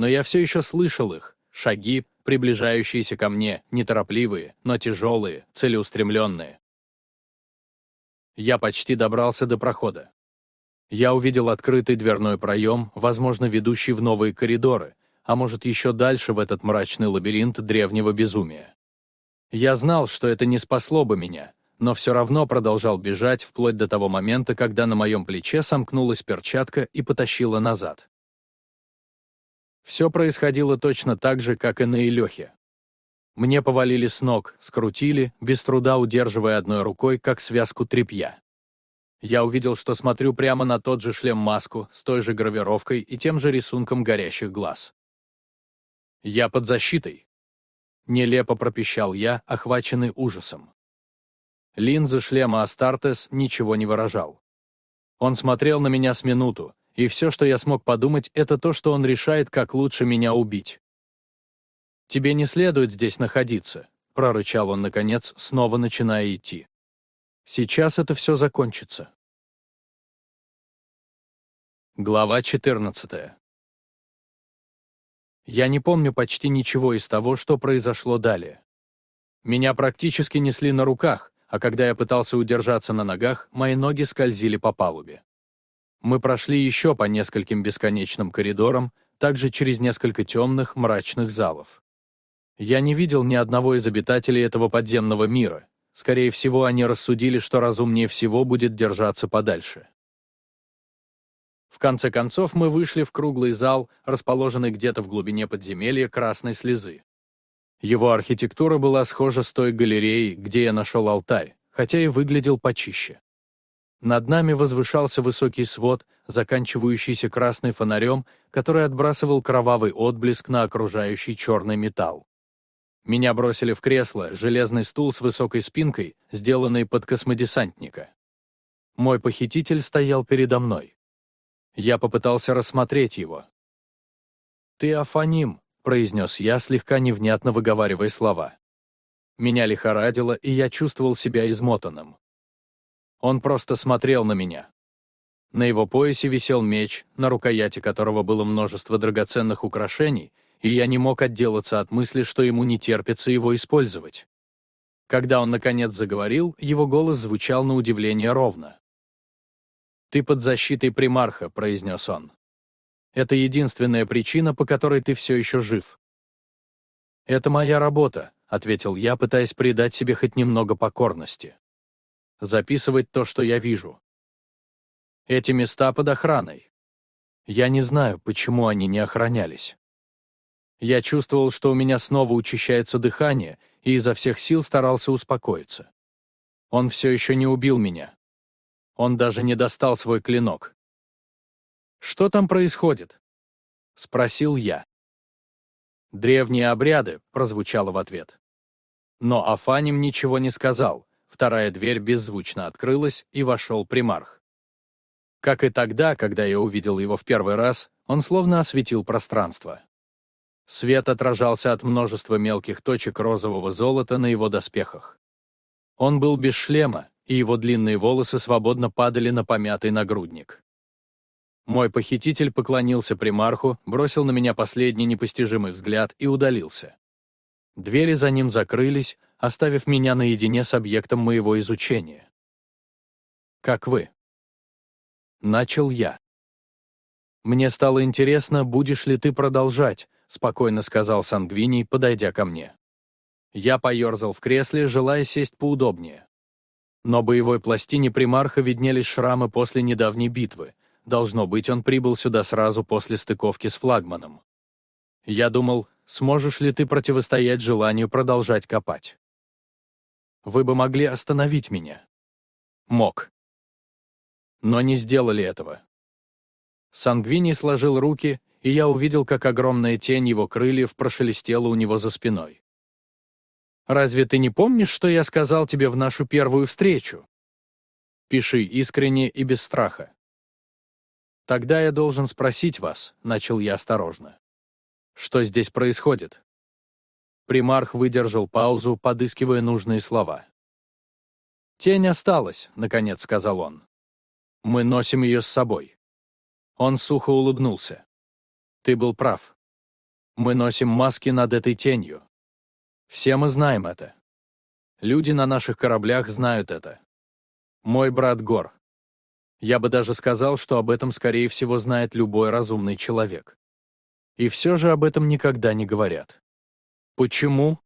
но я все еще слышал их, шаги, приближающиеся ко мне, неторопливые, но тяжелые, целеустремленные. Я почти добрался до прохода. Я увидел открытый дверной проем, возможно, ведущий в новые коридоры, а может еще дальше в этот мрачный лабиринт древнего безумия. Я знал, что это не спасло бы меня, но все равно продолжал бежать вплоть до того момента, когда на моем плече сомкнулась перчатка и потащила назад. Все происходило точно так же, как и на Илехе. Мне повалили с ног, скрутили, без труда удерживая одной рукой, как связку тряпья. Я увидел, что смотрю прямо на тот же шлем-маску, с той же гравировкой и тем же рисунком горящих глаз. «Я под защитой!» Нелепо пропищал я, охваченный ужасом. Линзы шлема Астартес ничего не выражал. Он смотрел на меня с минуту, и все, что я смог подумать, это то, что он решает, как лучше меня убить. «Тебе не следует здесь находиться», — прорычал он, наконец, снова начиная идти. «Сейчас это все закончится». Глава 14 Я не помню почти ничего из того, что произошло далее. Меня практически несли на руках, а когда я пытался удержаться на ногах, мои ноги скользили по палубе. Мы прошли еще по нескольким бесконечным коридорам, также через несколько темных, мрачных залов. Я не видел ни одного из обитателей этого подземного мира. Скорее всего, они рассудили, что разумнее всего будет держаться подальше. В конце концов, мы вышли в круглый зал, расположенный где-то в глубине подземелья красной слезы. Его архитектура была схожа с той галереей, где я нашел алтарь, хотя и выглядел почище. Над нами возвышался высокий свод, заканчивающийся красным фонарем, который отбрасывал кровавый отблеск на окружающий черный металл. Меня бросили в кресло, железный стул с высокой спинкой, сделанный под космодесантника. Мой похититель стоял передо мной. Я попытался рассмотреть его. «Ты афаним», — произнес я, слегка невнятно выговаривая слова. Меня лихорадило, и я чувствовал себя измотанным. Он просто смотрел на меня. На его поясе висел меч, на рукояти которого было множество драгоценных украшений, и я не мог отделаться от мысли, что ему не терпится его использовать. Когда он, наконец, заговорил, его голос звучал на удивление ровно. «Ты под защитой примарха», — произнес он. «Это единственная причина, по которой ты все еще жив». «Это моя работа», — ответил я, пытаясь придать себе хоть немного покорности записывать то, что я вижу. Эти места под охраной. Я не знаю, почему они не охранялись. Я чувствовал, что у меня снова учащается дыхание, и изо всех сил старался успокоиться. Он все еще не убил меня. Он даже не достал свой клинок. «Что там происходит?» — спросил я. «Древние обряды», — прозвучало в ответ. Но Афаним ничего не сказал, Вторая дверь беззвучно открылась, и вошел примарх. Как и тогда, когда я увидел его в первый раз, он словно осветил пространство. Свет отражался от множества мелких точек розового золота на его доспехах. Он был без шлема, и его длинные волосы свободно падали на помятый нагрудник. Мой похититель поклонился примарху, бросил на меня последний непостижимый взгляд и удалился. Двери за ним закрылись, оставив меня наедине с объектом моего изучения. «Как вы?» Начал я. «Мне стало интересно, будешь ли ты продолжать», — спокойно сказал Сангвиний, подойдя ко мне. Я поерзал в кресле, желая сесть поудобнее. Но боевой пластине примарха виднелись шрамы после недавней битвы. Должно быть, он прибыл сюда сразу после стыковки с флагманом. Я думал, сможешь ли ты противостоять желанию продолжать копать. Вы бы могли остановить меня. Мог. Но не сделали этого. Сангвини сложил руки, и я увидел, как огромная тень его крыльев прошелестела у него за спиной. «Разве ты не помнишь, что я сказал тебе в нашу первую встречу?» «Пиши искренне и без страха». «Тогда я должен спросить вас», — начал я осторожно. «Что здесь происходит?» Примарх выдержал паузу, подыскивая нужные слова. «Тень осталась», — наконец сказал он. «Мы носим ее с собой». Он сухо улыбнулся. «Ты был прав. Мы носим маски над этой тенью. Все мы знаем это. Люди на наших кораблях знают это. Мой брат Гор. Я бы даже сказал, что об этом, скорее всего, знает любой разумный человек. И все же об этом никогда не говорят. Почему?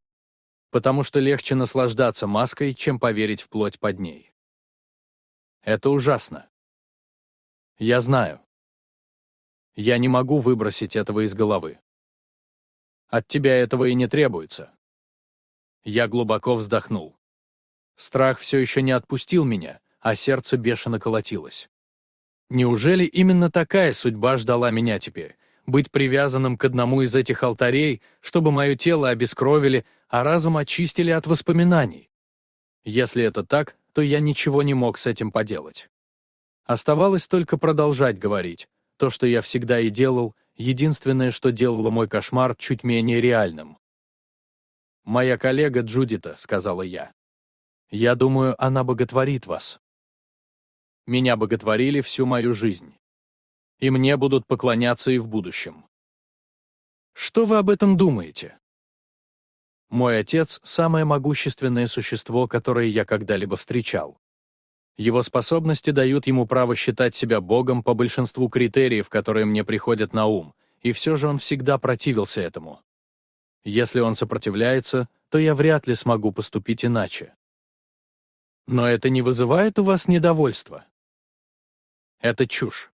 Потому что легче наслаждаться маской, чем поверить в плоть под ней. Это ужасно. Я знаю. Я не могу выбросить этого из головы. От тебя этого и не требуется. Я глубоко вздохнул. Страх все еще не отпустил меня, а сердце бешено колотилось. Неужели именно такая судьба ждала меня теперь? Быть привязанным к одному из этих алтарей, чтобы мое тело обескровили, а разум очистили от воспоминаний? Если это так, то я ничего не мог с этим поделать. Оставалось только продолжать говорить. То, что я всегда и делал, единственное, что делало мой кошмар чуть менее реальным. «Моя коллега Джудита», — сказала я. «Я думаю, она боготворит вас». Меня боготворили всю мою жизнь. И мне будут поклоняться и в будущем. Что вы об этом думаете? Мой отец — самое могущественное существо, которое я когда-либо встречал. Его способности дают ему право считать себя богом по большинству критериев, которые мне приходят на ум, и все же он всегда противился этому. Если он сопротивляется, то я вряд ли смогу поступить иначе. Но это не вызывает у вас недовольства? Это чушь.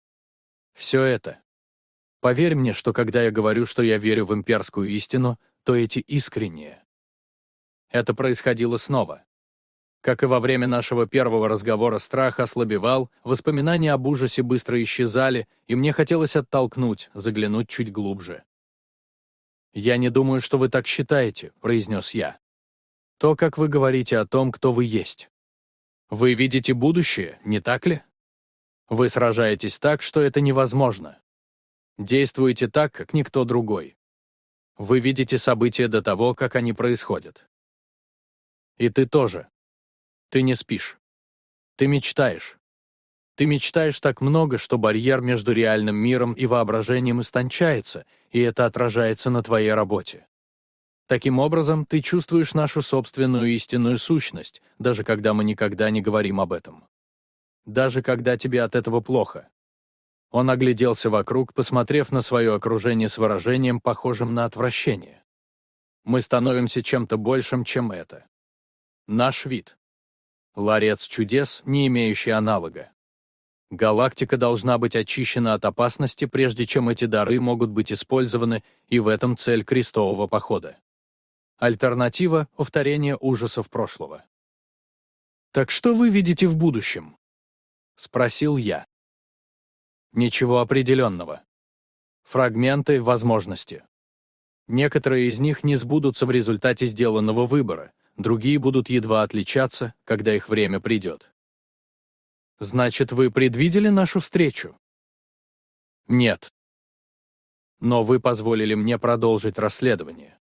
Все это. Поверь мне, что когда я говорю, что я верю в имперскую истину, то эти искренние. Это происходило снова. Как и во время нашего первого разговора страх ослабевал, воспоминания об ужасе быстро исчезали, и мне хотелось оттолкнуть, заглянуть чуть глубже. «Я не думаю, что вы так считаете», — произнес я. «То, как вы говорите о том, кто вы есть. Вы видите будущее, не так ли? Вы сражаетесь так, что это невозможно. Действуете так, как никто другой. Вы видите события до того, как они происходят. И ты тоже. Ты не спишь. Ты мечтаешь. Ты мечтаешь так много, что барьер между реальным миром и воображением истончается, и это отражается на твоей работе. Таким образом, ты чувствуешь нашу собственную истинную сущность, даже когда мы никогда не говорим об этом даже когда тебе от этого плохо. Он огляделся вокруг, посмотрев на свое окружение с выражением, похожим на отвращение. Мы становимся чем-то большим, чем это. Наш вид. Ларец чудес, не имеющий аналога. Галактика должна быть очищена от опасности, прежде чем эти дары могут быть использованы, и в этом цель крестового похода. Альтернатива — повторение ужасов прошлого. Так что вы видите в будущем? — спросил я. Ничего определенного. Фрагменты возможности. Некоторые из них не сбудутся в результате сделанного выбора, другие будут едва отличаться, когда их время придет. Значит, вы предвидели нашу встречу? Нет. Но вы позволили мне продолжить расследование.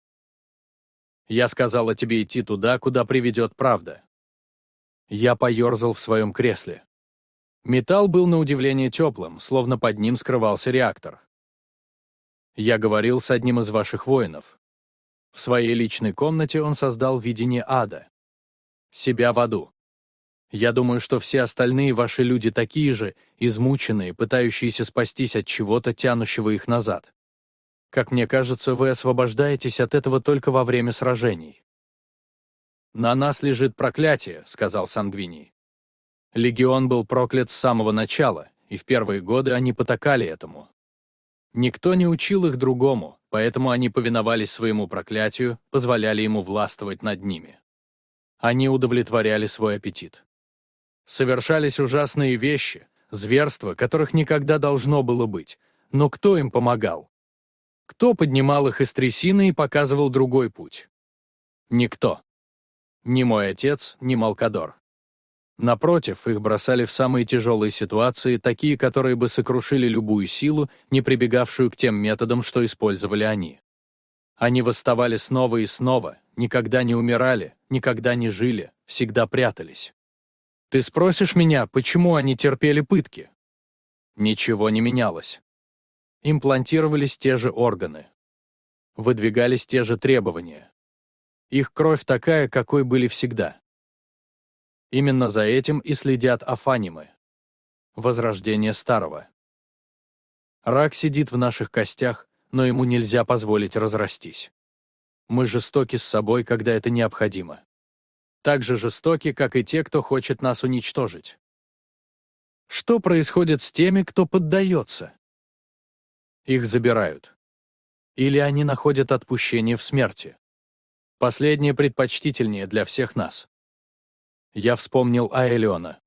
Я сказала тебе идти туда, куда приведет правда. Я поерзал в своем кресле. Металл был на удивление теплым, словно под ним скрывался реактор. Я говорил с одним из ваших воинов. В своей личной комнате он создал видение ада. Себя в аду. Я думаю, что все остальные ваши люди такие же, измученные, пытающиеся спастись от чего-то, тянущего их назад. Как мне кажется, вы освобождаетесь от этого только во время сражений. «На нас лежит проклятие», — сказал Сангвиний. Легион был проклят с самого начала, и в первые годы они потакали этому. Никто не учил их другому, поэтому они повиновались своему проклятию, позволяли ему властвовать над ними. Они удовлетворяли свой аппетит. Совершались ужасные вещи, зверства, которых никогда должно было быть, но кто им помогал? Кто поднимал их из трясины и показывал другой путь? Никто. Ни мой отец, ни Малкадор. Напротив, их бросали в самые тяжелые ситуации, такие, которые бы сокрушили любую силу, не прибегавшую к тем методам, что использовали они. Они восставали снова и снова, никогда не умирали, никогда не жили, всегда прятались. Ты спросишь меня, почему они терпели пытки? Ничего не менялось. Имплантировались те же органы. Выдвигались те же требования. Их кровь такая, какой были всегда. Именно за этим и следят афанимы. Возрождение старого. Рак сидит в наших костях, но ему нельзя позволить разрастись. Мы жестоки с собой, когда это необходимо. Так же жестоки, как и те, кто хочет нас уничтожить. Что происходит с теми, кто поддается? Их забирают. Или они находят отпущение в смерти. Последнее предпочтительнее для всех нас. Я вспомнил Аэлеона.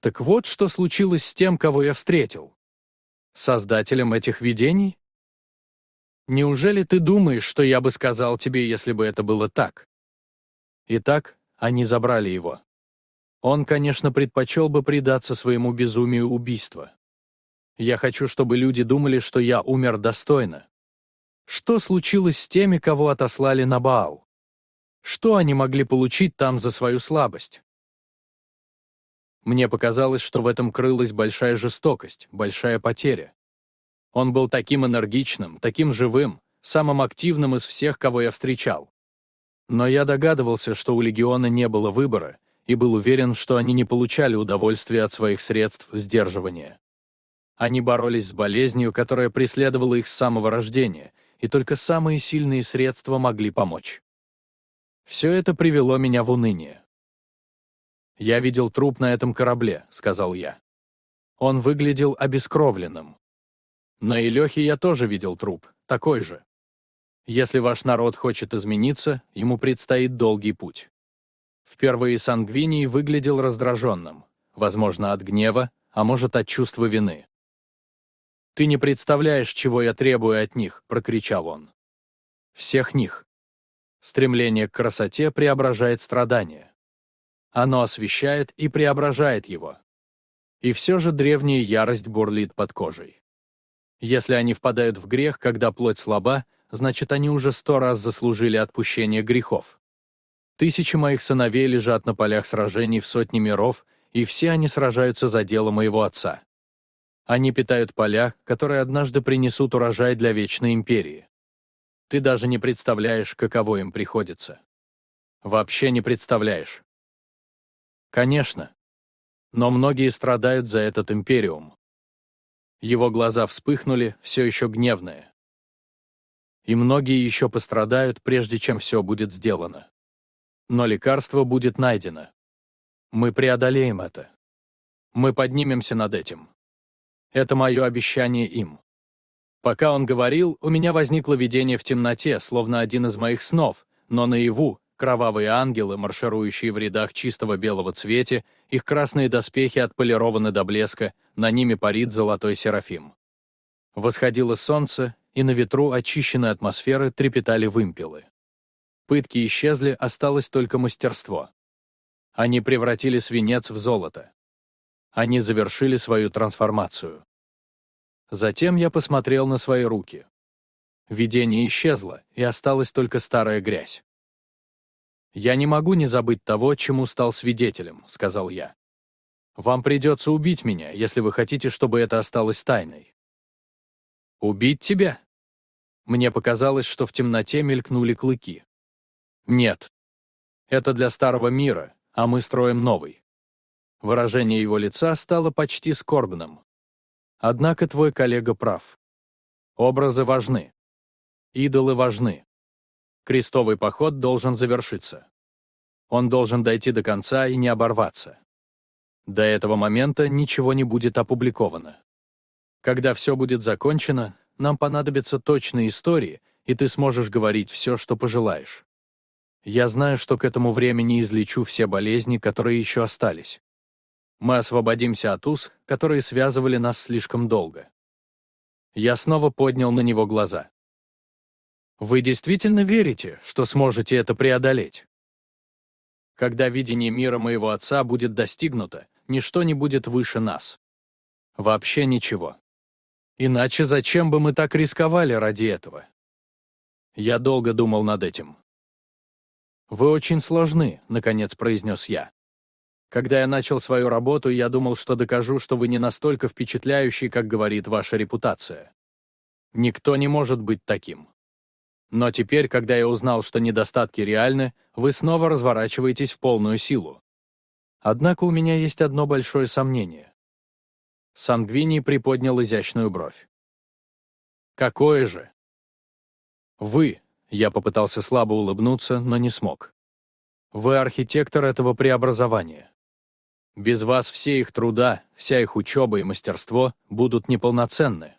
Так вот, что случилось с тем, кого я встретил. Создателем этих видений? Неужели ты думаешь, что я бы сказал тебе, если бы это было так? Итак, они забрали его. Он, конечно, предпочел бы предаться своему безумию убийства. Я хочу, чтобы люди думали, что я умер достойно. Что случилось с теми, кого отослали на Баал? Что они могли получить там за свою слабость? Мне показалось, что в этом крылась большая жестокость, большая потеря. Он был таким энергичным, таким живым, самым активным из всех, кого я встречал. Но я догадывался, что у легиона не было выбора, и был уверен, что они не получали удовольствия от своих средств сдерживания. Они боролись с болезнью, которая преследовала их с самого рождения, и только самые сильные средства могли помочь. Все это привело меня в уныние. «Я видел труп на этом корабле», — сказал я. Он выглядел обескровленным. На Илехе я тоже видел труп, такой же. Если ваш народ хочет измениться, ему предстоит долгий путь. Впервые Сангвиний выглядел раздраженным, возможно, от гнева, а может, от чувства вины. «Ты не представляешь, чего я требую от них», — прокричал он. «Всех них. Стремление к красоте преображает страдания. Оно освещает и преображает его. И все же древняя ярость бурлит под кожей. Если они впадают в грех, когда плоть слаба, значит, они уже сто раз заслужили отпущение грехов. Тысячи моих сыновей лежат на полях сражений в сотни миров, и все они сражаются за дело моего отца. Они питают поля, которые однажды принесут урожай для вечной империи. Ты даже не представляешь, каково им приходится. Вообще не представляешь. Конечно. Но многие страдают за этот империум. Его глаза вспыхнули, все еще гневные. И многие еще пострадают, прежде чем все будет сделано. Но лекарство будет найдено. Мы преодолеем это. Мы поднимемся над этим. Это мое обещание им. Пока он говорил, у меня возникло видение в темноте, словно один из моих снов, но наяву, кровавые ангелы, марширующие в рядах чистого белого цвете, их красные доспехи отполированы до блеска, на ними парит золотой серафим. Восходило солнце, и на ветру очищенной атмосферы трепетали вымпелы. Пытки исчезли, осталось только мастерство. Они превратили свинец в золото. Они завершили свою трансформацию. Затем я посмотрел на свои руки. Видение исчезло, и осталась только старая грязь. «Я не могу не забыть того, чему стал свидетелем», — сказал я. «Вам придется убить меня, если вы хотите, чтобы это осталось тайной». «Убить тебя?» Мне показалось, что в темноте мелькнули клыки. «Нет. Это для старого мира, а мы строим новый». Выражение его лица стало почти скорбным. Однако твой коллега прав. Образы важны. Идолы важны. Крестовый поход должен завершиться. Он должен дойти до конца и не оборваться. До этого момента ничего не будет опубликовано. Когда все будет закончено, нам понадобятся точные истории, и ты сможешь говорить все, что пожелаешь. Я знаю, что к этому времени излечу все болезни, которые еще остались. Мы освободимся от уз, которые связывали нас слишком долго. Я снова поднял на него глаза. Вы действительно верите, что сможете это преодолеть? Когда видение мира моего отца будет достигнуто, ничто не будет выше нас. Вообще ничего. Иначе зачем бы мы так рисковали ради этого? Я долго думал над этим. «Вы очень сложны», — наконец произнес я. Когда я начал свою работу, я думал, что докажу, что вы не настолько впечатляющий, как говорит ваша репутация. Никто не может быть таким. Но теперь, когда я узнал, что недостатки реальны, вы снова разворачиваетесь в полную силу. Однако у меня есть одно большое сомнение. Сангвини приподнял изящную бровь. Какое же? Вы, я попытался слабо улыбнуться, но не смог. Вы архитектор этого преобразования. Без вас все их труда, вся их учеба и мастерство будут неполноценны.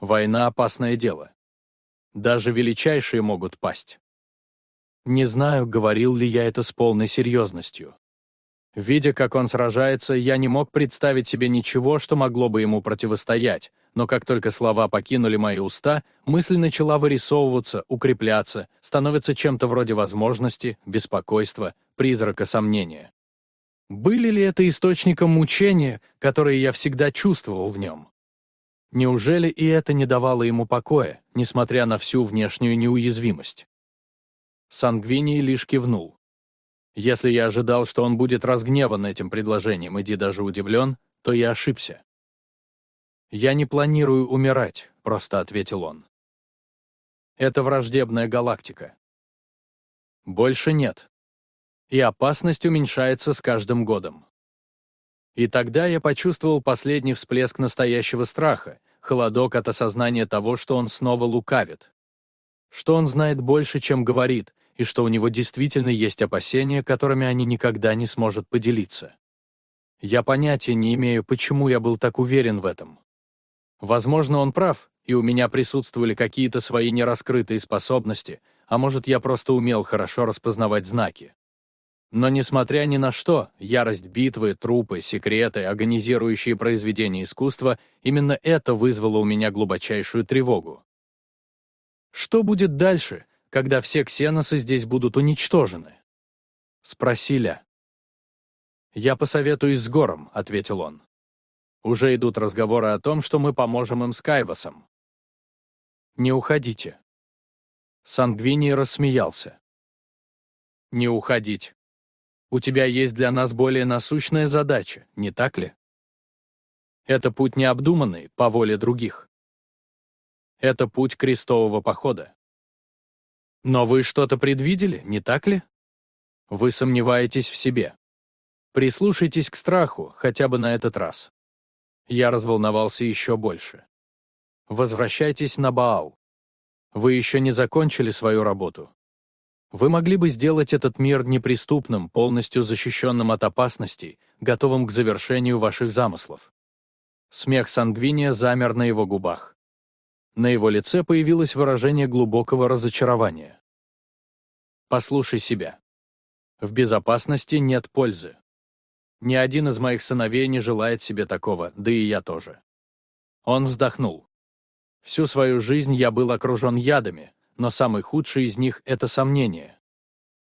Война — опасное дело. Даже величайшие могут пасть. Не знаю, говорил ли я это с полной серьезностью. Видя, как он сражается, я не мог представить себе ничего, что могло бы ему противостоять, но как только слова покинули мои уста, мысль начала вырисовываться, укрепляться, становится чем-то вроде возможности, беспокойства, призрака сомнения. Были ли это источником мучения, которое я всегда чувствовал в нем? Неужели и это не давало ему покоя, несмотря на всю внешнюю неуязвимость? Сангвини лишь кивнул. Если я ожидал, что он будет разгневан этим предложением и даже удивлен, то я ошибся. «Я не планирую умирать», — просто ответил он. «Это враждебная галактика. Больше нет. И опасность уменьшается с каждым годом. И тогда я почувствовал последний всплеск настоящего страха, холодок от осознания того, что он снова лукавит. Что он знает больше, чем говорит, и что у него действительно есть опасения, которыми они никогда не сможет поделиться. Я понятия не имею, почему я был так уверен в этом. Возможно, он прав, и у меня присутствовали какие-то свои нераскрытые способности, а может, я просто умел хорошо распознавать знаки. Но несмотря ни на что, ярость битвы, трупы, секреты, агонизирующие произведения искусства, именно это вызвало у меня глубочайшую тревогу. Что будет дальше, когда все ксеносы здесь будут уничтожены? Спросили. «Я посоветуюсь с Гором», — ответил он. «Уже идут разговоры о том, что мы поможем им с Кайвасом». «Не уходите». Сангвини рассмеялся. «Не уходить. У тебя есть для нас более насущная задача, не так ли? Это путь необдуманный, по воле других. Это путь крестового похода. Но вы что-то предвидели, не так ли? Вы сомневаетесь в себе. Прислушайтесь к страху, хотя бы на этот раз. Я разволновался еще больше. Возвращайтесь на Баал. Вы еще не закончили свою работу. Вы могли бы сделать этот мир неприступным, полностью защищенным от опасностей, готовым к завершению ваших замыслов. Смех Сангвиния замер на его губах. На его лице появилось выражение глубокого разочарования. «Послушай себя. В безопасности нет пользы. Ни один из моих сыновей не желает себе такого, да и я тоже». Он вздохнул. «Всю свою жизнь я был окружен ядами, но самый худший из них — это сомнения.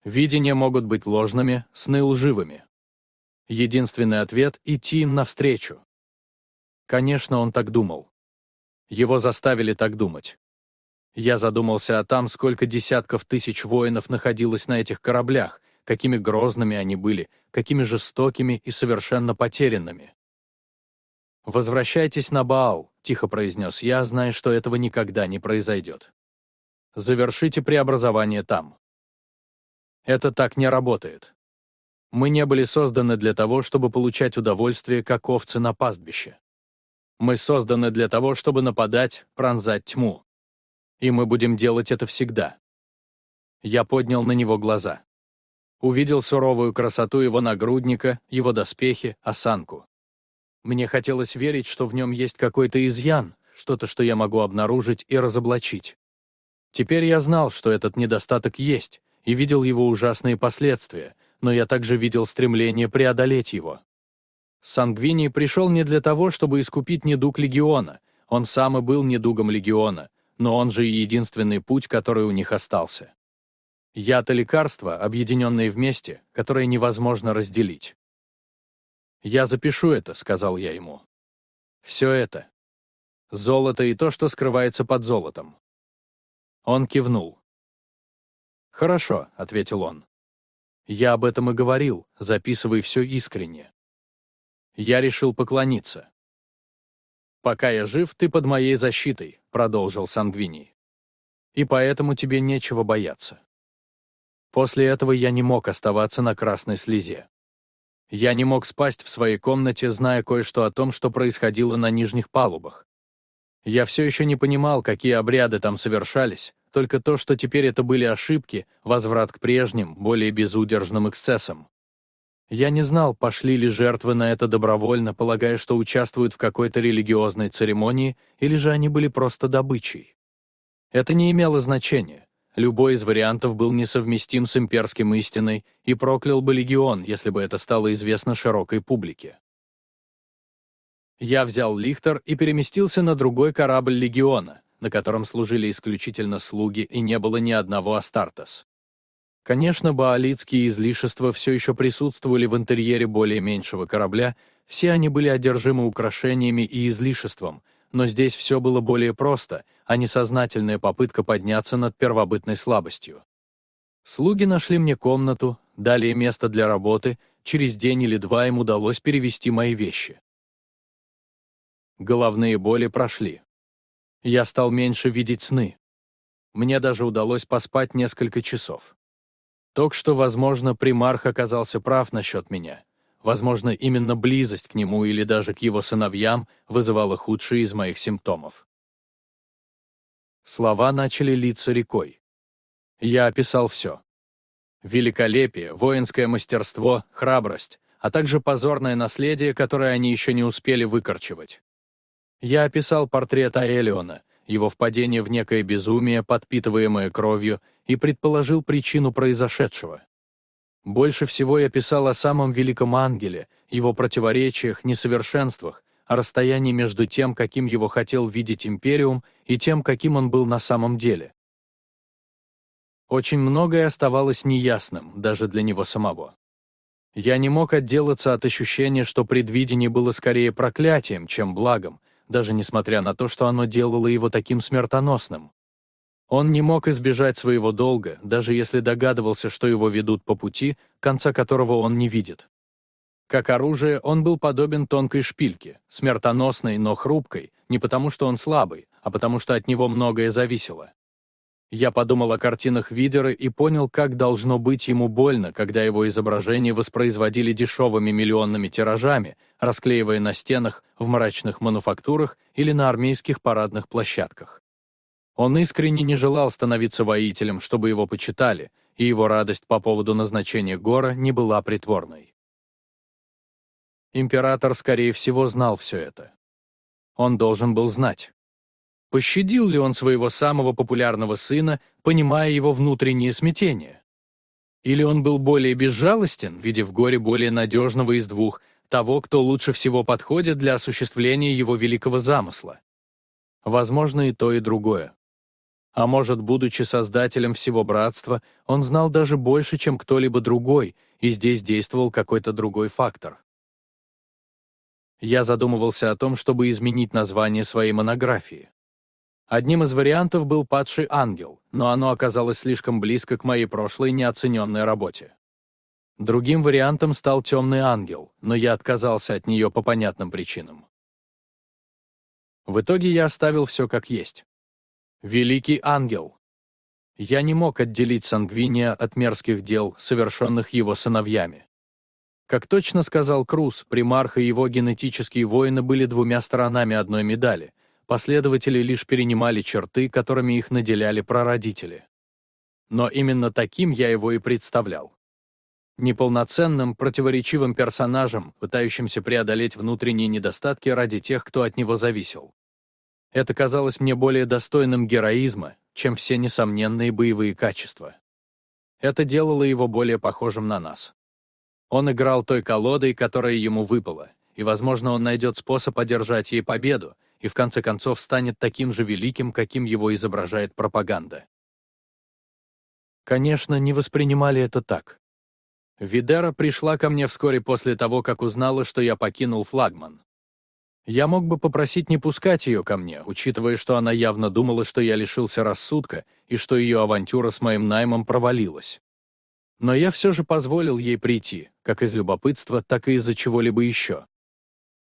Видения могут быть ложными, сны лживыми. Единственный ответ — идти им навстречу. Конечно, он так думал. Его заставили так думать. Я задумался о том, сколько десятков тысяч воинов находилось на этих кораблях, какими грозными они были, какими жестокими и совершенно потерянными. «Возвращайтесь на Баал», — тихо произнес я, зная, что этого никогда не произойдет. Завершите преобразование там. Это так не работает. Мы не были созданы для того, чтобы получать удовольствие, как овцы на пастбище. Мы созданы для того, чтобы нападать, пронзать тьму. И мы будем делать это всегда. Я поднял на него глаза. Увидел суровую красоту его нагрудника, его доспехи, осанку. Мне хотелось верить, что в нем есть какой-то изъян, что-то, что я могу обнаружить и разоблачить. Теперь я знал, что этот недостаток есть, и видел его ужасные последствия, но я также видел стремление преодолеть его. Сангвини пришел не для того, чтобы искупить недуг легиона, он сам и был недугом легиона, но он же и единственный путь, который у них остался. Яд и лекарство, объединенные вместе, которые невозможно разделить. «Я запишу это», — сказал я ему. «Все это. Золото и то, что скрывается под золотом. Он кивнул. «Хорошо», — ответил он. «Я об этом и говорил, записывай все искренне». Я решил поклониться. «Пока я жив, ты под моей защитой», — продолжил Сангвини. И поэтому тебе нечего бояться. После этого я не мог оставаться на красной слезе. Я не мог спасть в своей комнате, зная кое-что о том, что происходило на нижних палубах. Я все еще не понимал, какие обряды там совершались, только то, что теперь это были ошибки, возврат к прежним, более безудержным эксцессам. Я не знал, пошли ли жертвы на это добровольно, полагая, что участвуют в какой-то религиозной церемонии, или же они были просто добычей. Это не имело значения. Любой из вариантов был несовместим с имперским истиной и проклял бы легион, если бы это стало известно широкой публике. Я взял лихтер и переместился на другой корабль легиона, на котором служили исключительно слуги и не было ни одного Астартес. Конечно, баалитские излишества все еще присутствовали в интерьере более меньшего корабля, все они были одержимы украшениями и излишеством, но здесь все было более просто, а не сознательная попытка подняться над первобытной слабостью. Слуги нашли мне комнату, дали место для работы, через день или два им удалось перевести мои вещи. Головные боли прошли. Я стал меньше видеть сны. Мне даже удалось поспать несколько часов. Так что, возможно, примарх оказался прав насчет меня. Возможно, именно близость к нему или даже к его сыновьям вызывала худшие из моих симптомов. Слова начали литься рекой. Я описал все. Великолепие, воинское мастерство, храбрость, а также позорное наследие, которое они еще не успели выкорчевать. Я описал портрет Аэлиона, его впадение в некое безумие, подпитываемое кровью, и предположил причину произошедшего. Больше всего я писал о самом великом ангеле, его противоречиях, несовершенствах, о расстоянии между тем, каким его хотел видеть Империум, и тем, каким он был на самом деле. Очень многое оставалось неясным, даже для него самого. Я не мог отделаться от ощущения, что предвидение было скорее проклятием, чем благом, даже несмотря на то, что оно делало его таким смертоносным. Он не мог избежать своего долга, даже если догадывался, что его ведут по пути, конца которого он не видит. Как оружие он был подобен тонкой шпильке, смертоносной, но хрупкой, не потому что он слабый, а потому что от него многое зависело. Я подумал о картинах Видера и понял, как должно быть ему больно, когда его изображения воспроизводили дешевыми миллионными тиражами, расклеивая на стенах, в мрачных мануфактурах или на армейских парадных площадках. Он искренне не желал становиться воителем, чтобы его почитали, и его радость по поводу назначения Гора не была притворной. Император, скорее всего, знал все это. Он должен был знать. Пощадил ли он своего самого популярного сына, понимая его внутреннее смятение? Или он был более безжалостен, видя в горе более надежного из двух, того, кто лучше всего подходит для осуществления его великого замысла? Возможно, и то, и другое. А может, будучи создателем всего братства, он знал даже больше, чем кто-либо другой, и здесь действовал какой-то другой фактор. Я задумывался о том, чтобы изменить название своей монографии. Одним из вариантов был «Падший ангел», но оно оказалось слишком близко к моей прошлой неоцененной работе. Другим вариантом стал «Темный ангел», но я отказался от нее по понятным причинам. В итоге я оставил все как есть. Великий ангел. Я не мог отделить Сангвиния от мерзких дел, совершенных его сыновьями. Как точно сказал Круз, примарх и его генетические воины были двумя сторонами одной медали. Последователи лишь перенимали черты, которыми их наделяли прародители. Но именно таким я его и представлял. Неполноценным, противоречивым персонажем, пытающимся преодолеть внутренние недостатки ради тех, кто от него зависел. Это казалось мне более достойным героизма, чем все несомненные боевые качества. Это делало его более похожим на нас. Он играл той колодой, которая ему выпала, и, возможно, он найдет способ одержать ей победу, и в конце концов станет таким же великим, каким его изображает пропаганда. Конечно, не воспринимали это так. Видера пришла ко мне вскоре после того, как узнала, что я покинул флагман. Я мог бы попросить не пускать ее ко мне, учитывая, что она явно думала, что я лишился рассудка и что ее авантюра с моим наймом провалилась. Но я все же позволил ей прийти, как из любопытства, так и из-за чего-либо еще.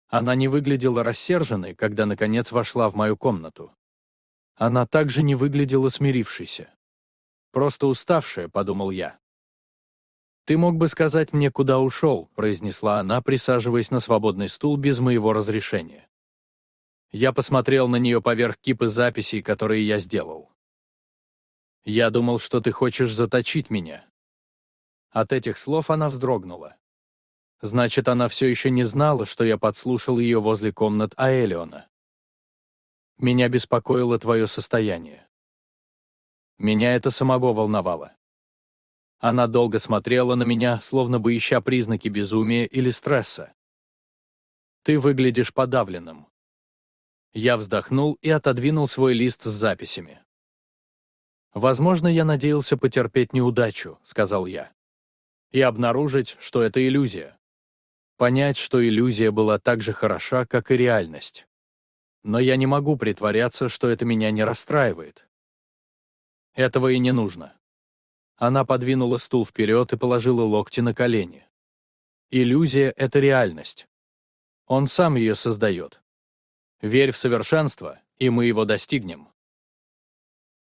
Она не выглядела рассерженной, когда, наконец, вошла в мою комнату. Она также не выглядела смирившейся. «Просто уставшая», — подумал я. «Ты мог бы сказать мне, куда ушел», — произнесла она, присаживаясь на свободный стул без моего разрешения. Я посмотрел на нее поверх кипы записей, которые я сделал. «Я думал, что ты хочешь заточить меня». От этих слов она вздрогнула. Значит, она все еще не знала, что я подслушал ее возле комнат Аэлиона. Меня беспокоило твое состояние. Меня это самого волновало. Она долго смотрела на меня, словно бы ища признаки безумия или стресса. Ты выглядишь подавленным. Я вздохнул и отодвинул свой лист с записями. «Возможно, я надеялся потерпеть неудачу», — сказал я. «И обнаружить, что это иллюзия. Понять, что иллюзия была так же хороша, как и реальность но я не могу притворяться, что это меня не расстраивает. Этого и не нужно. Она подвинула стул вперед и положила локти на колени. Иллюзия — это реальность. Он сам ее создает. Верь в совершенство, и мы его достигнем.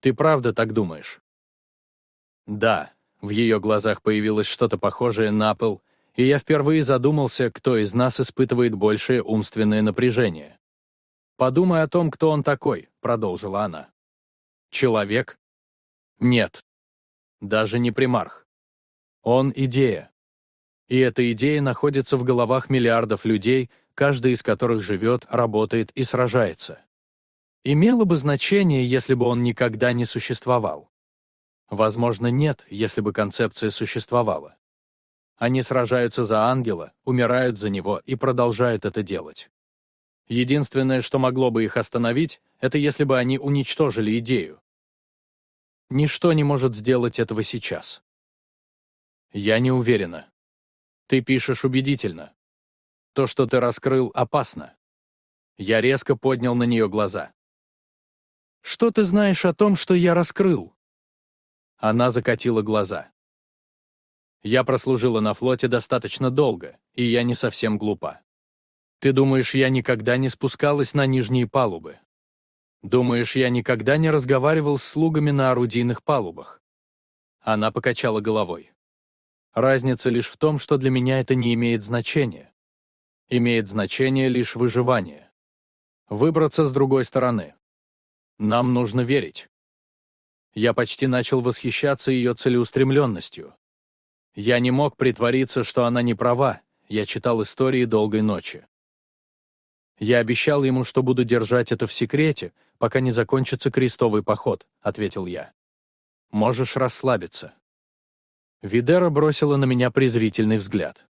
Ты правда так думаешь? Да, в ее глазах появилось что-то похожее на пыл, и я впервые задумался, кто из нас испытывает большее умственное напряжение. «Подумай о том, кто он такой», — продолжила она. «Человек? Нет. Даже не примарх. Он — идея. И эта идея находится в головах миллиардов людей, каждый из которых живет, работает и сражается. Имело бы значение, если бы он никогда не существовал. Возможно, нет, если бы концепция существовала. Они сражаются за ангела, умирают за него и продолжают это делать. Единственное, что могло бы их остановить, это если бы они уничтожили идею. Ничто не может сделать этого сейчас. Я не уверена. Ты пишешь убедительно. То, что ты раскрыл, опасно. Я резко поднял на нее глаза. Что ты знаешь о том, что я раскрыл? Она закатила глаза. Я прослужила на флоте достаточно долго, и я не совсем глупа. Ты думаешь, я никогда не спускалась на нижние палубы? Думаешь, я никогда не разговаривал с слугами на орудийных палубах? Она покачала головой. Разница лишь в том, что для меня это не имеет значения. Имеет значение лишь выживание. Выбраться с другой стороны. Нам нужно верить. Я почти начал восхищаться ее целеустремленностью. Я не мог притвориться, что она не права, я читал истории долгой ночи. «Я обещал ему, что буду держать это в секрете, пока не закончится крестовый поход», — ответил я. «Можешь расслабиться». Видера бросила на меня презрительный взгляд.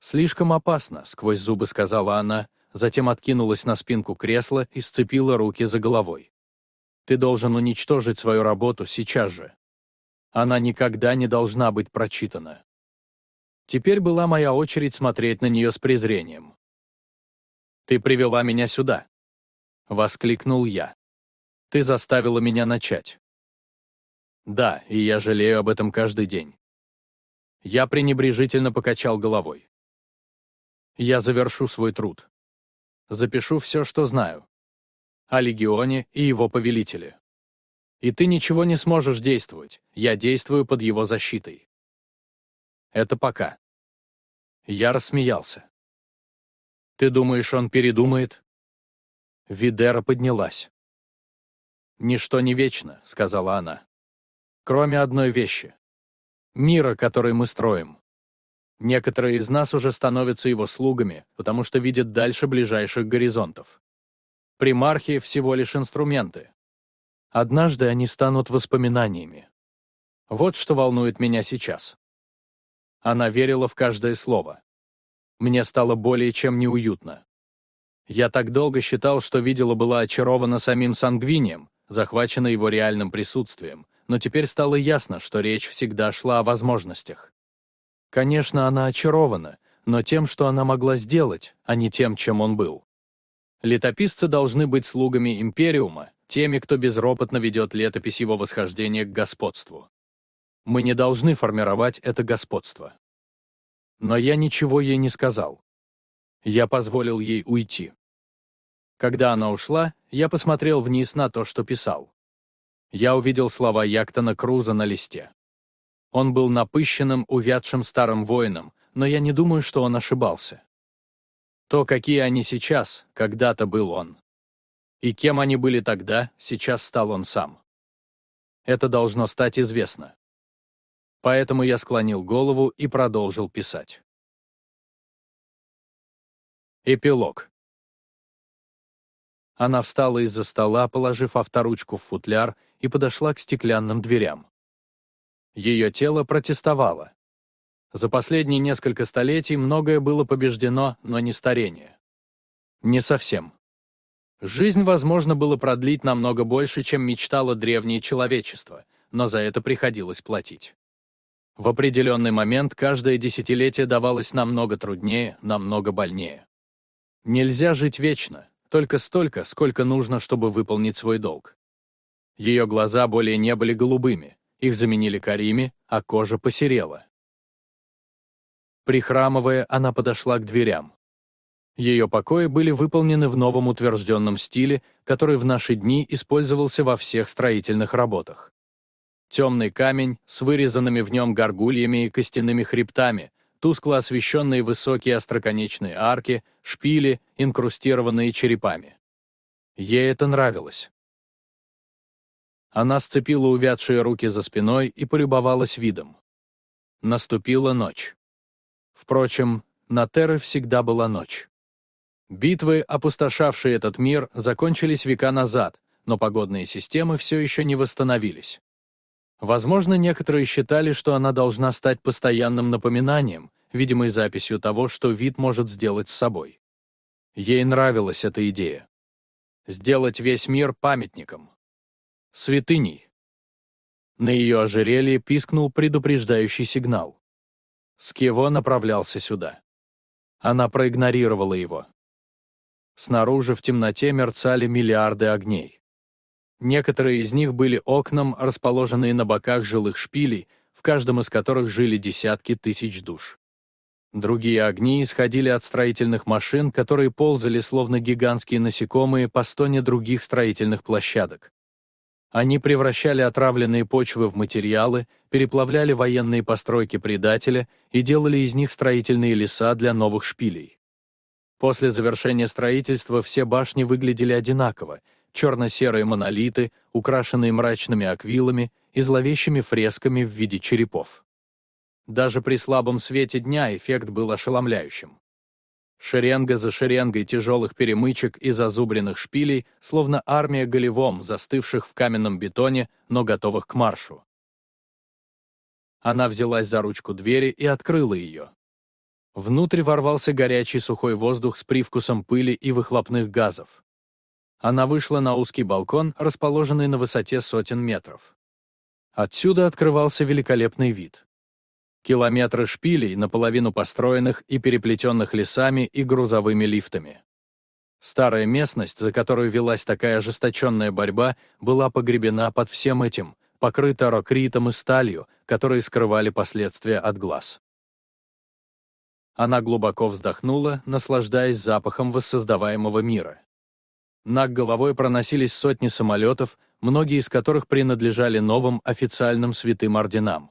«Слишком опасно», — сквозь зубы сказала она, затем откинулась на спинку кресла и сцепила руки за головой. «Ты должен уничтожить свою работу сейчас же. Она никогда не должна быть прочитана». Теперь была моя очередь смотреть на нее с презрением. «Ты привела меня сюда!» — воскликнул я. «Ты заставила меня начать». «Да, и я жалею об этом каждый день». Я пренебрежительно покачал головой. «Я завершу свой труд. Запишу все, что знаю. О Легионе и его повелителе. И ты ничего не сможешь действовать, я действую под его защитой. Это пока». Я рассмеялся. Ты думаешь, он передумает?» Видера поднялась. «Ничто не вечно», — сказала она. «Кроме одной вещи. Мира, который мы строим. Некоторые из нас уже становятся его слугами, потому что видят дальше ближайших горизонтов. Примархи — всего лишь инструменты. Однажды они станут воспоминаниями. Вот что волнует меня сейчас. Она верила в каждое слово. Мне стало более чем неуютно. Я так долго считал, что видела была очарована самим Сангвинием, захвачена его реальным присутствием, но теперь стало ясно, что речь всегда шла о возможностях. Конечно, она очарована, но тем, что она могла сделать, а не тем, чем он был. Летописцы должны быть слугами Империума, теми, кто безропотно ведет летопись его восхождения к господству. Мы не должны формировать это господство. Но я ничего ей не сказал. Я позволил ей уйти. Когда она ушла, я посмотрел вниз на то, что писал. Я увидел слова Яктона Круза на листе. Он был напыщенным, увядшим старым воином, но я не думаю, что он ошибался. То, какие они сейчас, когда-то был он. И кем они были тогда, сейчас стал он сам. Это должно стать известно. Поэтому я склонил голову и продолжил писать. Эпилог. Она встала из-за стола, положив авторучку в футляр, и подошла к стеклянным дверям. Ее тело протестовало. За последние несколько столетий многое было побеждено, но не старение. Не совсем. Жизнь, возможно, было продлить намного больше, чем мечтало древнее человечество, но за это приходилось платить. В определенный момент каждое десятилетие давалось намного труднее, намного больнее. Нельзя жить вечно, только столько, сколько нужно, чтобы выполнить свой долг. Ее глаза более не были голубыми, их заменили карими, а кожа посерела. Прихрамывая, она подошла к дверям. Ее покои были выполнены в новом утвержденном стиле, который в наши дни использовался во всех строительных работах. Темный камень с вырезанными в нем горгульями и костяными хребтами, тускло освещенные высокие остроконечные арки, шпили, инкрустированные черепами. Ей это нравилось. Она сцепила увядшие руки за спиной и полюбовалась видом. Наступила ночь. Впрочем, на Терре всегда была ночь. Битвы, опустошавшие этот мир, закончились века назад, но погодные системы все еще не восстановились. Возможно, некоторые считали, что она должна стать постоянным напоминанием, видимой записью того, что вид может сделать с собой. Ей нравилась эта идея. Сделать весь мир памятником. Святыней. На ее ожерелье пискнул предупреждающий сигнал. Скево направлялся сюда. Она проигнорировала его. Снаружи в темноте мерцали миллиарды огней. Некоторые из них были окном, расположенные на боках жилых шпилей, в каждом из которых жили десятки тысяч душ. Другие огни исходили от строительных машин, которые ползали словно гигантские насекомые по стоне других строительных площадок. Они превращали отравленные почвы в материалы, переплавляли военные постройки предателя и делали из них строительные леса для новых шпилей. После завершения строительства все башни выглядели одинаково, черно-серые монолиты, украшенные мрачными аквилами и зловещими фресками в виде черепов. Даже при слабом свете дня эффект был ошеломляющим. Шеренга за шеренгой тяжелых перемычек и зазубренных шпилей, словно армия голевом, застывших в каменном бетоне, но готовых к маршу. Она взялась за ручку двери и открыла ее. Внутрь ворвался горячий сухой воздух с привкусом пыли и выхлопных газов. Она вышла на узкий балкон, расположенный на высоте сотен метров. Отсюда открывался великолепный вид. Километры шпилей, наполовину построенных и переплетенных лесами и грузовыми лифтами. Старая местность, за которую велась такая ожесточенная борьба, была погребена под всем этим, покрыта рокритом и сталью, которые скрывали последствия от глаз. Она глубоко вздохнула, наслаждаясь запахом воссоздаваемого мира. Над головой проносились сотни самолетов, многие из которых принадлежали новым официальным святым орденам.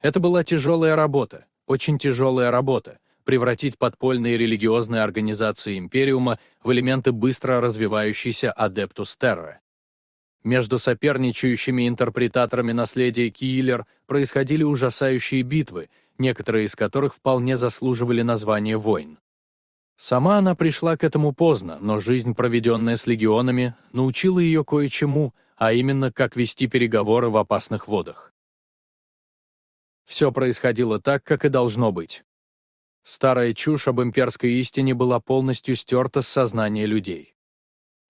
Это была тяжелая работа, очень тяжелая работа, превратить подпольные религиозные организации Империума в элементы быстро развивающейся Адептус Терра. Между соперничающими интерпретаторами наследия Киллер происходили ужасающие битвы, некоторые из которых вполне заслуживали названия войн. Сама она пришла к этому поздно, но жизнь, проведенная с легионами, научила ее кое-чему, а именно, как вести переговоры в опасных водах. Все происходило так, как и должно быть. Старая чушь об имперской истине была полностью стерта с сознания людей.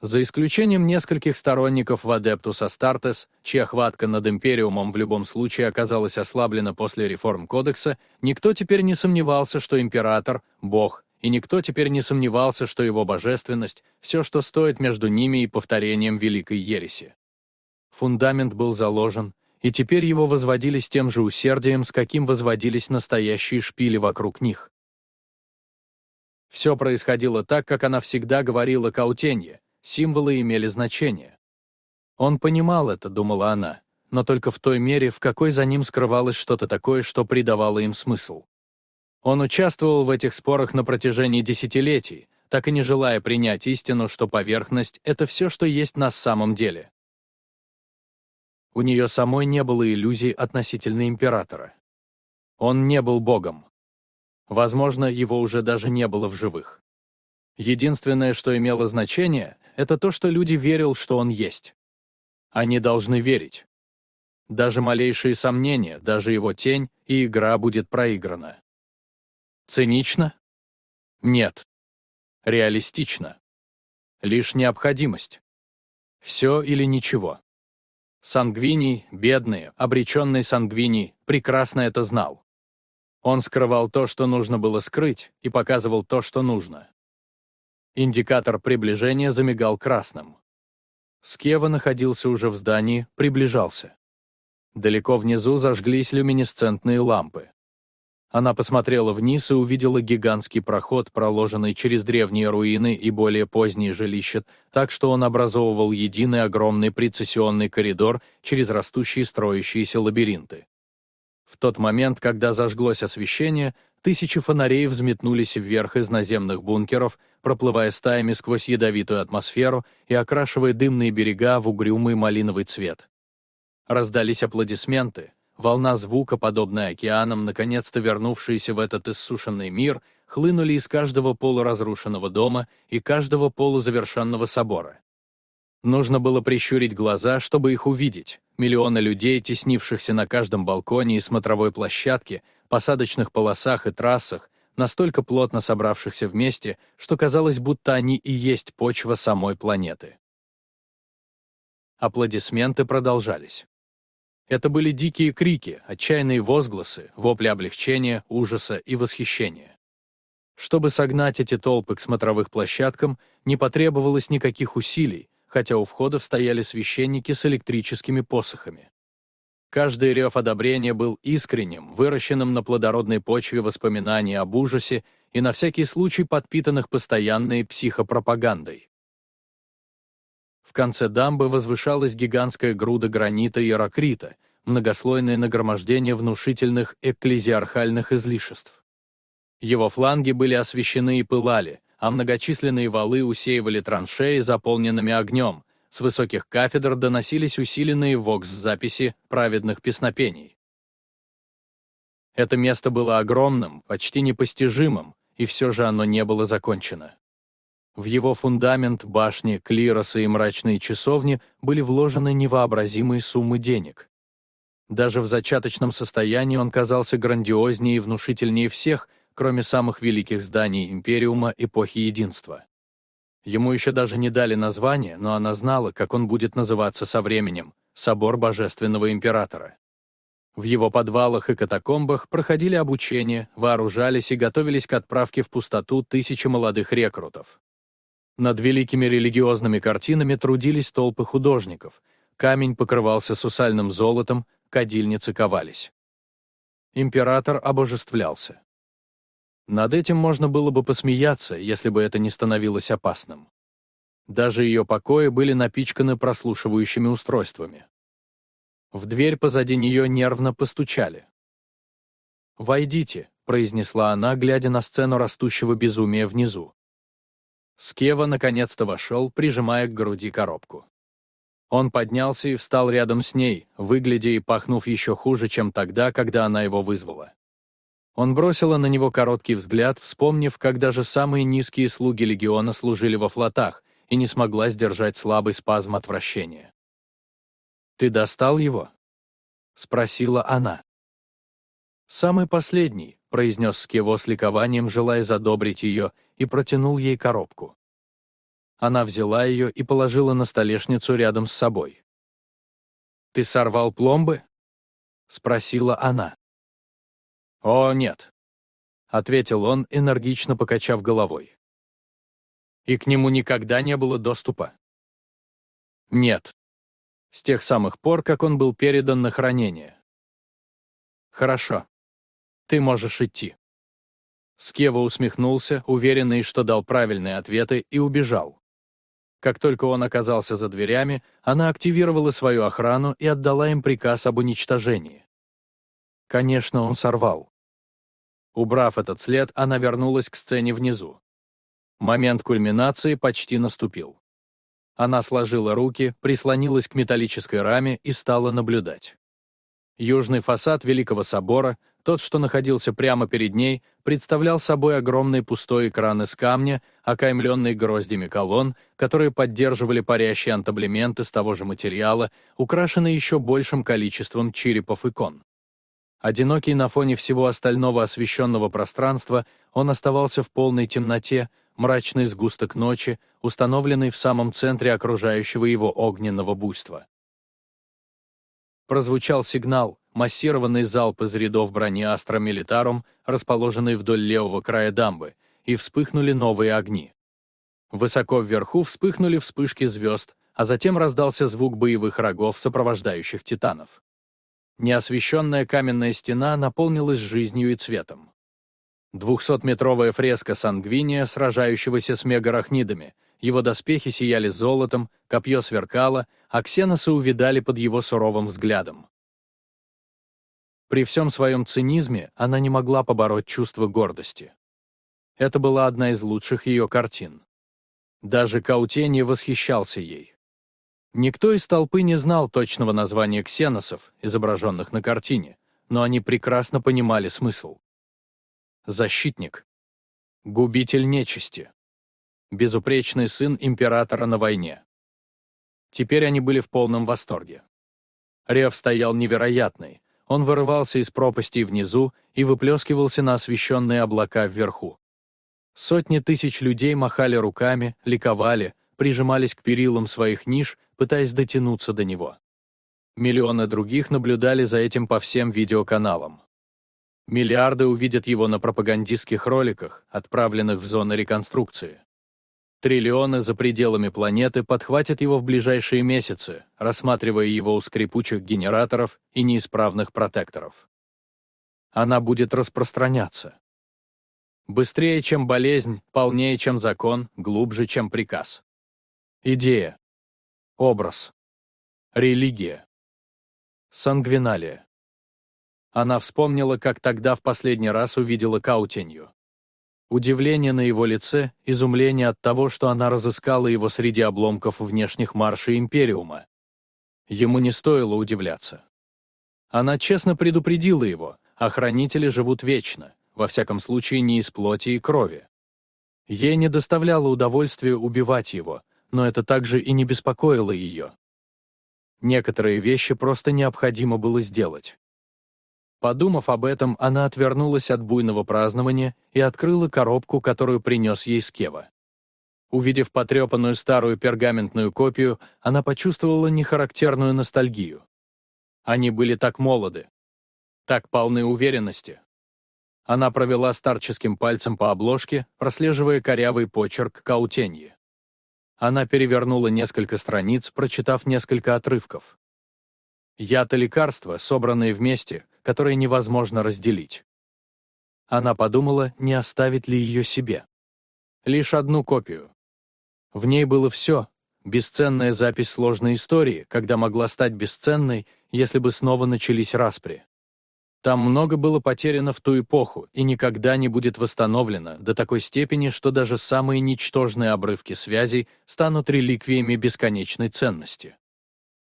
За исключением нескольких сторонников в Адептус Астартес, чья хватка над Империумом в любом случае оказалась ослаблена после реформ Кодекса, никто теперь не сомневался, что Император — Бог, и никто теперь не сомневался, что его божественность — все, что стоит между ними и повторением Великой Ереси. Фундамент был заложен, и теперь его возводили с тем же усердием, с каким возводились настоящие шпили вокруг них. Все происходило так, как она всегда говорила Каутенье, символы имели значение. Он понимал это, думала она, но только в той мере, в какой за ним скрывалось что-то такое, что придавало им смысл. Он участвовал в этих спорах на протяжении десятилетий, так и не желая принять истину, что поверхность — это все, что есть на самом деле. У нее самой не было иллюзий относительно императора. Он не был богом. Возможно, его уже даже не было в живых. Единственное, что имело значение, это то, что люди верил, что он есть. Они должны верить. Даже малейшие сомнения, даже его тень, и игра будет проиграна. Цинично? Нет. Реалистично. Лишь необходимость. Все или ничего. Сангвиний, бедный, обреченный Сангвиний, прекрасно это знал. Он скрывал то, что нужно было скрыть, и показывал то, что нужно. Индикатор приближения замигал красным. Скева находился уже в здании, приближался. Далеко внизу зажглись люминесцентные лампы. Она посмотрела вниз и увидела гигантский проход, проложенный через древние руины и более поздние жилища, так что он образовывал единый огромный прецессионный коридор через растущие строящиеся лабиринты. В тот момент, когда зажглось освещение, тысячи фонарей взметнулись вверх из наземных бункеров, проплывая стаями сквозь ядовитую атмосферу и окрашивая дымные берега в угрюмый малиновый цвет. Раздались аплодисменты, волна звука, подобная океанам, наконец-то вернувшиеся в этот иссушенный мир, хлынули из каждого полуразрушенного дома и каждого полузавершенного собора. Нужно было прищурить глаза, чтобы их увидеть. Миллионы людей, теснившихся на каждом балконе и смотровой площадке, посадочных полосах и трассах, настолько плотно собравшихся вместе, что казалось, будто они и есть почва самой планеты. Аплодисменты продолжались. Это были дикие крики, отчаянные возгласы, вопли облегчения, ужаса и восхищения. Чтобы согнать эти толпы к смотровых площадкам, не потребовалось никаких усилий, хотя у входов стояли священники с электрическими посохами. Каждый рев одобрения был искренним, выращенным на плодородной почве воспоминаний об ужасе и на всякий случай подпитанных постоянной психопропагандой. В конце дамбы возвышалась гигантская груда гранита и ракрита, многослойное нагромождение внушительных экклезиархальных излишеств. Его фланги были освещены и пылали, а многочисленные валы усеивали траншеи, заполненными огнем, с высоких кафедр доносились усиленные вокс-записи праведных песнопений. Это место было огромным, почти непостижимым, и все же оно не было закончено. В его фундамент, башни, клиросы и мрачные часовни были вложены невообразимые суммы денег. Даже в зачаточном состоянии он казался грандиознее и внушительнее всех, кроме самых великих зданий Империума эпохи Единства. Ему еще даже не дали название, но она знала, как он будет называться со временем – Собор Божественного Императора. В его подвалах и катакомбах проходили обучение, вооружались и готовились к отправке в пустоту тысячи молодых рекрутов. Над великими религиозными картинами трудились толпы художников, камень покрывался сусальным золотом, кадильницы ковались. Император обожествлялся. Над этим можно было бы посмеяться, если бы это не становилось опасным. Даже ее покои были напичканы прослушивающими устройствами. В дверь позади нее нервно постучали. «Войдите», — произнесла она, глядя на сцену растущего безумия внизу. Скева наконец-то вошел, прижимая к груди коробку. Он поднялся и встал рядом с ней, выглядя и пахнув еще хуже, чем тогда, когда она его вызвала. Он бросила на него короткий взгляд, вспомнив, как даже самые низкие слуги легиона служили во флотах, и не смогла сдержать слабый спазм отвращения. «Ты достал его?» — спросила она. «Самый последний», — произнес Скево с ликованием, желая задобрить ее, и протянул ей коробку. Она взяла ее и положила на столешницу рядом с собой. «Ты сорвал пломбы?» — спросила она. «О, нет», — ответил он, энергично покачав головой. «И к нему никогда не было доступа?» «Нет. С тех самых пор, как он был передан на хранение». «Хорошо. Ты можешь идти». Скева усмехнулся, уверенный, что дал правильные ответы, и убежал. Как только он оказался за дверями, она активировала свою охрану и отдала им приказ об уничтожении. Конечно, он сорвал. Убрав этот след, она вернулась к сцене внизу. Момент кульминации почти наступил. Она сложила руки, прислонилась к металлической раме и стала наблюдать. Южный фасад Великого собора, тот, что находился прямо перед ней, представлял собой огромный пустой экран из камня, окаймленный гроздями колонн, которые поддерживали парящие антаблементы с того же материала, украшенные еще большим количеством черепов икон. Одинокий на фоне всего остального освещенного пространства, он оставался в полной темноте, мрачный сгусток ночи, установленный в самом центре окружающего его огненного буйства. Прозвучал сигнал, массированный залп из рядов брони Астра Милитарум, расположенный вдоль левого края дамбы, и вспыхнули новые огни. Высоко вверху вспыхнули вспышки звезд, а затем раздался звук боевых рогов, сопровождающих титанов. Неосвещенная каменная стена наполнилась жизнью и цветом. Двухсотметровая фреска Сангвиния, сражающегося с мегарахнидами, его доспехи сияли золотом, копье сверкало, а ксеносы увидали под его суровым взглядом. При всем своем цинизме она не могла побороть чувство гордости. Это была одна из лучших ее картин. Даже Каутенье восхищался ей. Никто из толпы не знал точного названия ксеносов, изображенных на картине, но они прекрасно понимали смысл. Защитник. Губитель нечисти. Безупречный сын императора на войне. Теперь они были в полном восторге. Рев стоял невероятный. Он вырывался из пропастей внизу и выплескивался на освещенные облака вверху. Сотни тысяч людей махали руками, ликовали, прижимались к перилам своих ниш, пытаясь дотянуться до него. Миллионы других наблюдали за этим по всем видеоканалам. Миллиарды увидят его на пропагандистских роликах, отправленных в зоны реконструкции. Триллионы за пределами планеты подхватят его в ближайшие месяцы, рассматривая его у скрипучих генераторов и неисправных протекторов. Она будет распространяться. Быстрее, чем болезнь, полнее, чем закон, глубже, чем приказ. Идея. Образ. Религия. Сангвиналия. Она вспомнила, как тогда в последний раз увидела Каутенью. Удивление на его лице, изумление от того, что она разыскала его среди обломков внешних маршей Империума. Ему не стоило удивляться. Она честно предупредила его, охранители живут вечно, во всяком случае не из плоти и крови. Ей не доставляло удовольствия убивать его, но это также и не беспокоило ее. Некоторые вещи просто необходимо было сделать. Подумав об этом, она отвернулась от буйного празднования и открыла коробку, которую принес ей Скева. Увидев потрепанную старую пергаментную копию, она почувствовала нехарактерную ностальгию. Они были так молоды, так полны уверенности. Она провела старческим пальцем по обложке, прослеживая корявый почерк Каутеньи. Она перевернула несколько страниц, прочитав несколько отрывков. Яд и лекарства, собранные вместе, которые невозможно разделить. Она подумала, не оставить ли ее себе. Лишь одну копию. В ней было все, бесценная запись сложной истории, когда могла стать бесценной, если бы снова начались распри. Там много было потеряно в ту эпоху и никогда не будет восстановлено до такой степени, что даже самые ничтожные обрывки связей станут реликвиями бесконечной ценности.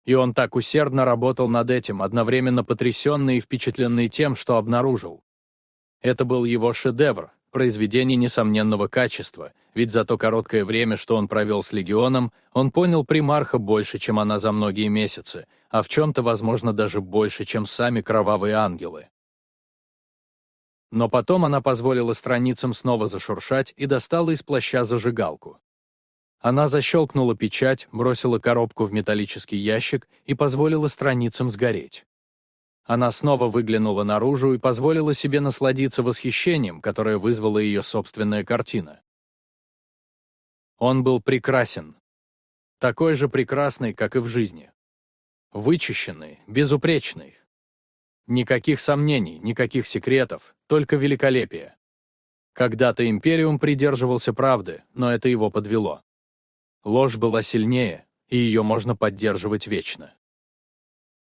И он так усердно работал над этим, одновременно потрясенный и впечатленный тем, что обнаружил. Это был его шедевр, произведение несомненного качества, ведь за то короткое время, что он провел с Легионом, он понял примарха больше, чем она за многие месяцы, а в чем-то, возможно, даже больше, чем сами кровавые ангелы. Но потом она позволила страницам снова зашуршать и достала из плаща зажигалку. Она защелкнула печать, бросила коробку в металлический ящик и позволила страницам сгореть. Она снова выглянула наружу и позволила себе насладиться восхищением, которое вызвала ее собственная картина. Он был прекрасен. Такой же прекрасный, как и в жизни. Вычищенный, безупречный. Никаких сомнений, никаких секретов, только великолепие. Когда-то Империум придерживался правды, но это его подвело. Ложь была сильнее, и ее можно поддерживать вечно.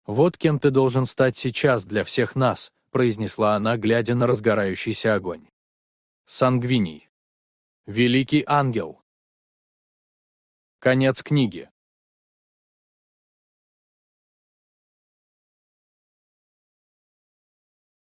«Вот кем ты должен стать сейчас для всех нас», произнесла она, глядя на разгорающийся огонь. Сангвиний. Великий ангел. Конец книги.